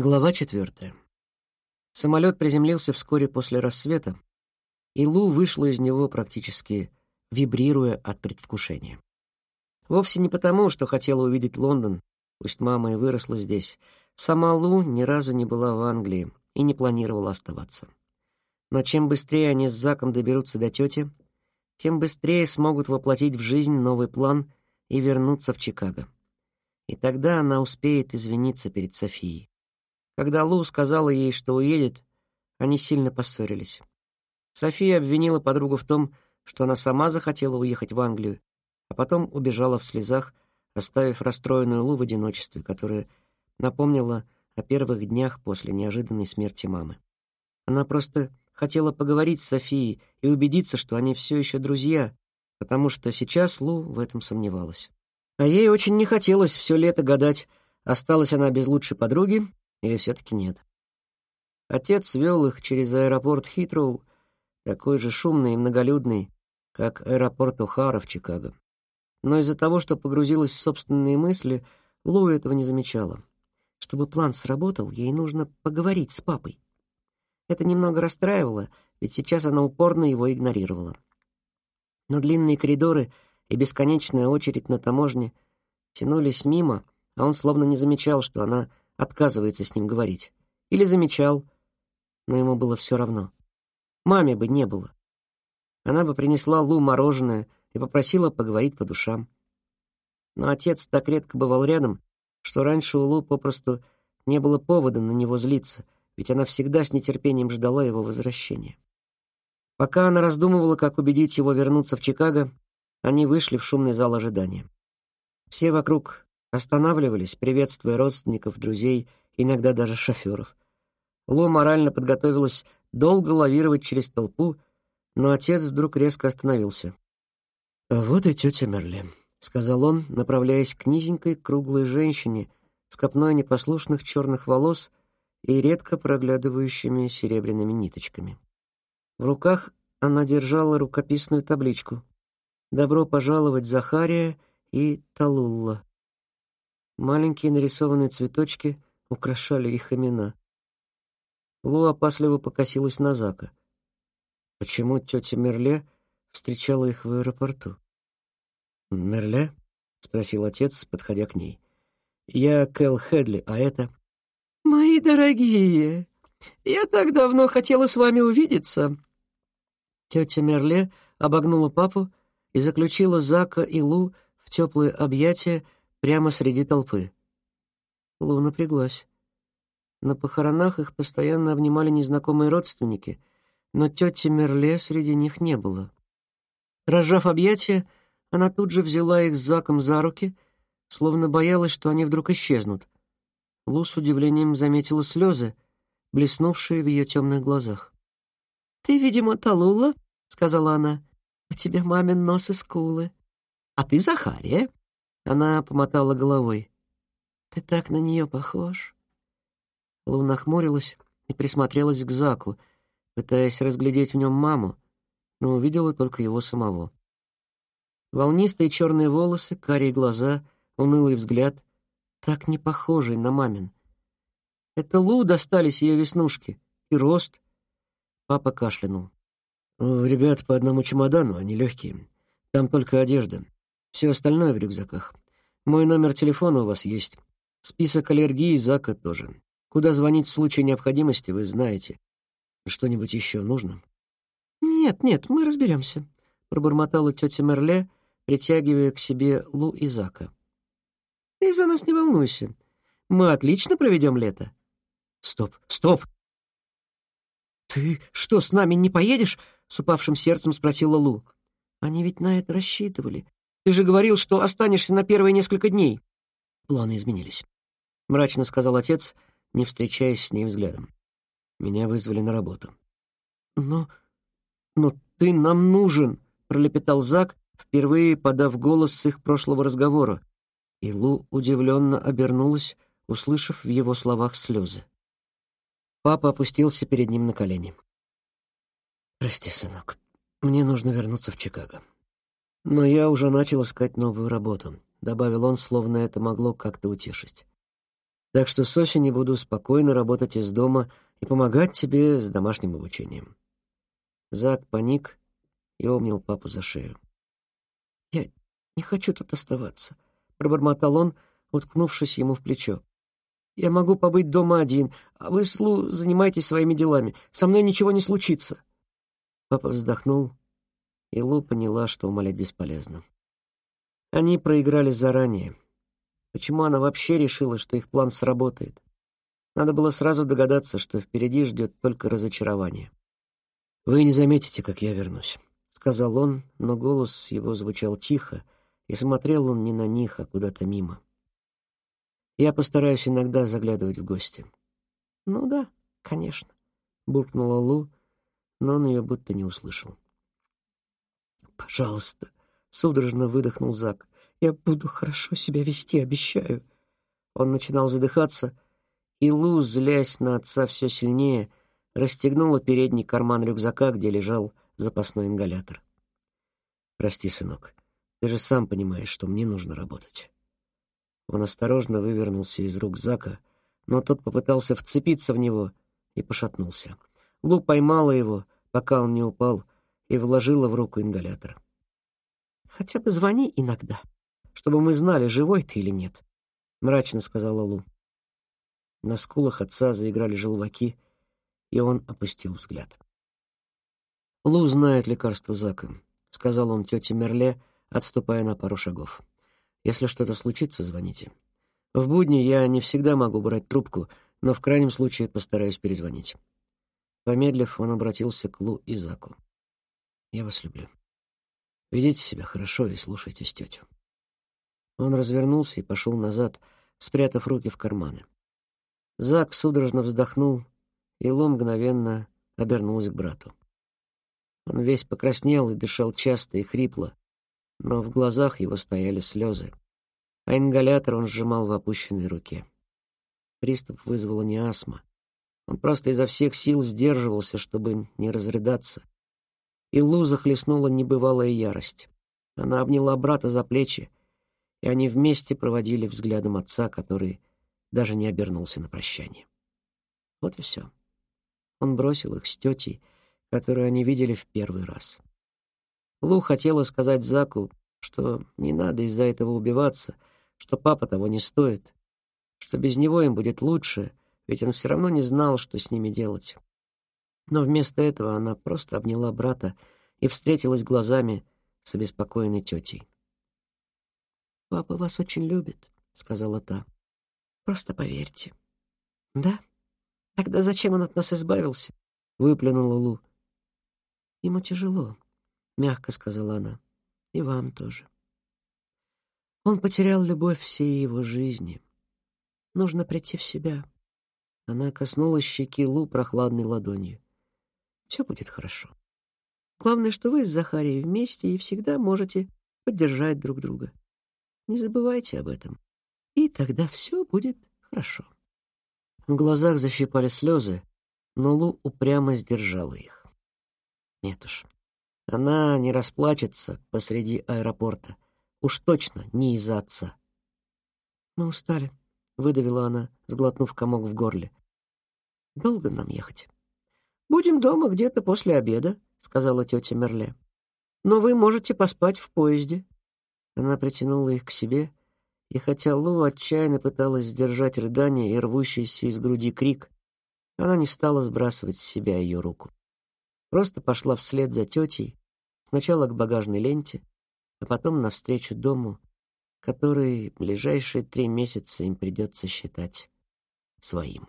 Глава четвертая. Самолет приземлился вскоре после рассвета, и Лу вышла из него практически вибрируя от предвкушения. Вовсе не потому, что хотела увидеть Лондон, пусть мама и выросла здесь. Сама Лу ни разу не была в Англии и не планировала оставаться. Но чем быстрее они с Заком доберутся до тети, тем быстрее смогут воплотить в жизнь новый план и вернуться в Чикаго. И тогда она успеет извиниться перед Софией. Когда Лу сказала ей, что уедет, они сильно поссорились. София обвинила подругу в том, что она сама захотела уехать в Англию, а потом убежала в слезах, оставив расстроенную Лу в одиночестве, которая напомнила о первых днях после неожиданной смерти мамы. Она просто хотела поговорить с Софией и убедиться, что они все еще друзья, потому что сейчас Лу в этом сомневалась. А ей очень не хотелось все лето гадать, осталась она без лучшей подруги или все-таки нет? Отец вел их через аэропорт Хитроу, такой же шумный и многолюдный, как аэропорт О'Хара в Чикаго. Но из-за того, что погрузилась в собственные мысли, Лу этого не замечала. Чтобы план сработал, ей нужно поговорить с папой. Это немного расстраивало, ведь сейчас она упорно его игнорировала. Но длинные коридоры и бесконечная очередь на таможне тянулись мимо, а он словно не замечал, что она отказывается с ним говорить. Или замечал, но ему было все равно. Маме бы не было. Она бы принесла Лу мороженое и попросила поговорить по душам. Но отец так редко бывал рядом, что раньше у Лу попросту не было повода на него злиться, ведь она всегда с нетерпением ждала его возвращения. Пока она раздумывала, как убедить его вернуться в Чикаго, они вышли в шумный зал ожидания. Все вокруг Останавливались, приветствуя родственников, друзей, иногда даже шоферов. Ло морально подготовилась долго лавировать через толпу, но отец вдруг резко остановился. «А вот и тетя Мерли», — сказал он, направляясь к низенькой круглой женщине с копной непослушных черных волос и редко проглядывающими серебряными ниточками. В руках она держала рукописную табличку «Добро пожаловать, Захария и Талулла». Маленькие нарисованные цветочки украшали их имена. Лу опасливо покосилась на Зака. Почему тетя Мерле встречала их в аэропорту? «Мерле?» — спросил отец, подходя к ней. «Я Кэл Хедли, а это...» «Мои дорогие, я так давно хотела с вами увидеться». Тетя Мерле обогнула папу и заключила Зака и Лу в теплые объятия, прямо среди толпы. Лу напряглась. На похоронах их постоянно обнимали незнакомые родственники, но тети Мерле среди них не было. Разжав объятия, она тут же взяла их с Заком за руки, словно боялась, что они вдруг исчезнут. Лу с удивлением заметила слезы, блеснувшие в ее темных глазах. «Ты, видимо, Талула», — сказала она. «У тебя мамин нос и скулы. А ты Захария, она помотала головой. «Ты так на нее похож». Лу нахмурилась и присмотрелась к Заку, пытаясь разглядеть в нем маму, но увидела только его самого. Волнистые черные волосы, карие глаза, унылый взгляд, так не похожий на мамин. Это Лу достались ее веснушки и рост. Папа кашлянул. «Ребят по одному чемодану, они легкие. Там только одежда. Все остальное в рюкзаках. Мой номер телефона у вас есть. Список аллергии Зака тоже. Куда звонить в случае необходимости, вы знаете. Что-нибудь еще нужно?» «Нет, нет, мы разберемся», — пробормотала тетя Мерле, притягивая к себе Лу и Зака. «Ты за нас не волнуйся. Мы отлично проведем лето». «Стоп, стоп!» «Ты что, с нами не поедешь?» — с упавшим сердцем спросила Лу. Они ведь на это рассчитывали. Ты же говорил, что останешься на первые несколько дней». «Планы изменились», — мрачно сказал отец, не встречаясь с ней взглядом. «Меня вызвали на работу». «Но... но ты нам нужен», — пролепетал Зак, впервые подав голос с их прошлого разговора. И Лу удивленно обернулась, услышав в его словах слезы. Папа опустился перед ним на колени. «Прости, сынок, мне нужно вернуться в Чикаго». Но я уже начал искать новую работу, добавил он, словно это могло как-то утешить. Так что с осени буду спокойно работать из дома и помогать тебе с домашним обучением». Зак паник и обнял папу за шею. «Я не хочу тут оставаться», — пробормотал он, уткнувшись ему в плечо. «Я могу побыть дома один, а вы, Слу, занимайтесь своими делами. Со мной ничего не случится». Папа вздохнул, и Лу поняла, что умолять бесполезно. Они проиграли заранее. Почему она вообще решила, что их план сработает? Надо было сразу догадаться, что впереди ждет только разочарование. «Вы не заметите, как я вернусь», — сказал он, но голос его звучал тихо, и смотрел он не на них, а куда-то мимо. «Я постараюсь иногда заглядывать в гости». «Ну да, конечно», — буркнула Лу, но он ее будто не услышал. «Пожалуйста», — судорожно выдохнул Зак. «Я буду хорошо себя вести, обещаю». Он начинал задыхаться, и Лу, злясь на отца все сильнее, расстегнула передний карман рюкзака, где лежал запасной ингалятор. «Прости, сынок, ты же сам понимаешь, что мне нужно работать». Он осторожно вывернулся из рук Зака, но тот попытался вцепиться в него и пошатнулся. Лу поймала его, пока он не упал, и вложила в руку ингалятор. «Хотя бы звони иногда, чтобы мы знали, живой ты или нет», — мрачно сказала Лу. На скулах отца заиграли желваки, и он опустил взгляд. «Лу знает лекарство Зака», — сказал он тете Мерле, отступая на пару шагов. «Если что-то случится, звоните. В будни я не всегда могу брать трубку, но в крайнем случае постараюсь перезвонить». Помедлив, он обратился к Лу и Заку. «Я вас люблю. Ведите себя хорошо и слушайтесь тетю». Он развернулся и пошел назад, спрятав руки в карманы. Зак судорожно вздохнул, и Лу мгновенно обернулся к брату. Он весь покраснел и дышал часто и хрипло, но в глазах его стояли слезы, а ингалятор он сжимал в опущенной руке. Приступ вызвала не астма. Он просто изо всех сил сдерживался, чтобы не разрыдаться. И Лу захлестнула небывалая ярость. Она обняла брата за плечи, и они вместе проводили взглядом отца, который даже не обернулся на прощание. Вот и все. Он бросил их с тетей, которую они видели в первый раз. Лу хотела сказать Заку, что не надо из-за этого убиваться, что папа того не стоит, что без него им будет лучше, ведь он все равно не знал, что с ними делать. Но вместо этого она просто обняла брата и встретилась глазами с обеспокоенной тетей. «Папа вас очень любит», — сказала та. «Просто поверьте». «Да? Тогда зачем он от нас избавился?» — выплюнула Лу. «Ему тяжело», — мягко сказала она. «И вам тоже». Он потерял любовь всей его жизни. Нужно прийти в себя. Она коснулась щеки Лу прохладной ладонью. Все будет хорошо. Главное, что вы с Захарией вместе и всегда можете поддержать друг друга. Не забывайте об этом. И тогда все будет хорошо. В глазах защипали слезы, но Лу упрямо сдержала их. Нет уж, она не расплачется посреди аэропорта. Уж точно не из-за отца. «Мы устали», — выдавила она, сглотнув комок в горле. «Долго нам ехать?» «Будем дома где-то после обеда», — сказала тетя Мерле. «Но вы можете поспать в поезде». Она притянула их к себе, и хотя Лу отчаянно пыталась сдержать рыдание и рвущийся из груди крик, она не стала сбрасывать с себя ее руку. Просто пошла вслед за тетей, сначала к багажной ленте, а потом навстречу дому, который ближайшие три месяца им придется считать своим.